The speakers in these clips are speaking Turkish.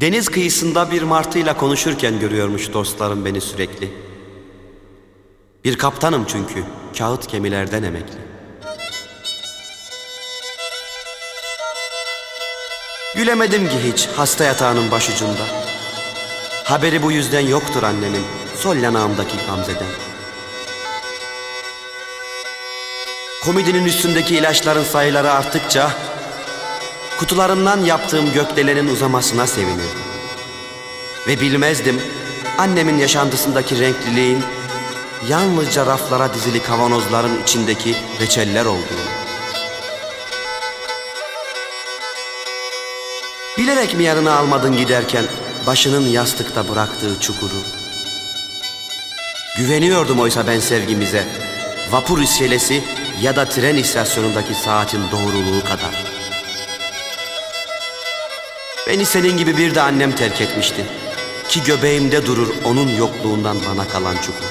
Deniz kıyısında bir martıyla konuşurken görüyormuş dostlarım beni sürekli. Bir kaptanım çünkü, kağıt gemilerden emekli. Gülemedim ki hiç hasta yatağının başucunda. Haberi bu yüzden yoktur annemin, sol yanağımdaki gamzeden. Komodinin üstündeki ilaçların sayıları arttıkça kutularımdan yaptığım gökdelenin uzamasına sevinirdim. Ve bilmezdim annemin yaşantısındaki renkliliğin yalnızca raflara dizili kavanozların içindeki reçeller olduğunu. Bilerek mi yanına almadın giderken başının yastıkta bıraktığı çukuru? Güveniyordum oysa ben sevgimize. Vapur iskelesi ya da tren istasyonundaki saatin doğruluğu kadar. Beni senin gibi bir de annem terk etmişti. Ki göbeğimde durur onun yokluğundan bana kalan çukur.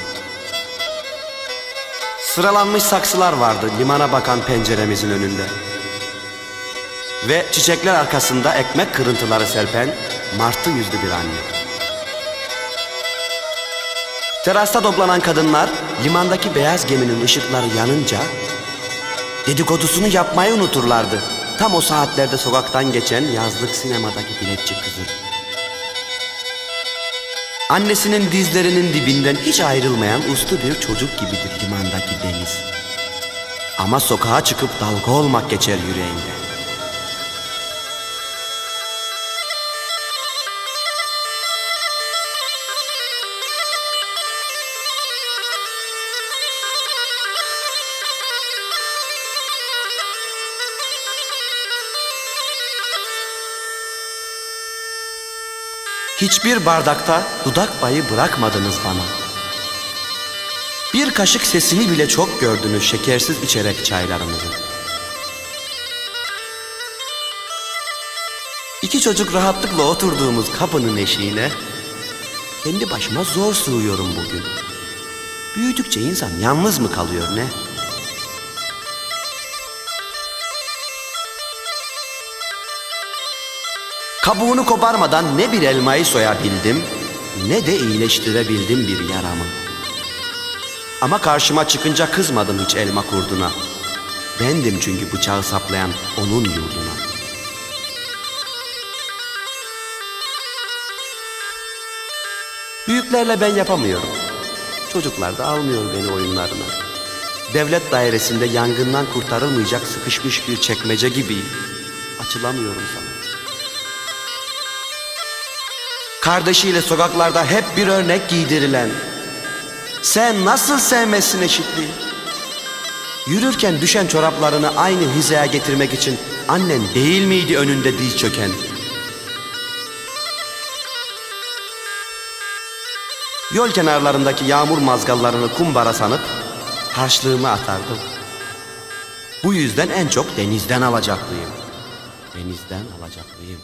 Sıralanmış saksılar vardı limana bakan penceremizin önünde. Ve çiçekler arkasında ekmek kırıntıları serpen martı yüzlü bir anne. Terasta toplanan kadınlar limandaki beyaz geminin ışıkları yanınca dedikodusunu yapmayı unuturlardı. Tam o saatlerde sokaktan geçen yazlık sinemadaki biletçi kızı. Annesinin dizlerinin dibinden hiç ayrılmayan uslu bir çocuk gibidir limandaki deniz. Ama sokağa çıkıp dalga olmak geçer yüreğinde. Hiçbir bardakta dudak payı bırakmadınız bana. Bir kaşık sesini bile çok gördünüz şekersiz içerek çaylarımızı. İki çocuk rahatlıkla oturduğumuz kapının eşiğine kendi başıma zor sığıyorum bugün. Büyüdükçe insan yalnız mı kalıyor ne? Kabuğunu koparmadan ne bir elmayı soyabildim ne de iyileştirebildim bir yaramı. Ama karşıma çıkınca kızmadım hiç elma kurduna. Bendim çünkü bıçağı saplayan onun yurduna. Büyüklerle ben yapamıyorum. Çocuklar da almıyor beni oyunlarına. Devlet dairesinde yangından kurtarılmayacak sıkışmış bir çekmece gibiyim. Açılamıyorum sana. Kardeşiyle sokaklarda hep bir örnek giydirilen. Sen nasıl sevmezsin eşitliği? Yürürken düşen çoraplarını aynı hizaya getirmek için annen değil miydi önünde diz çöken? Yol kenarlarındaki yağmur mazgallarını kumbara sanıp harçlığımı atardım. Bu yüzden en çok denizden alacaklıyım. Denizden alacaklıyım.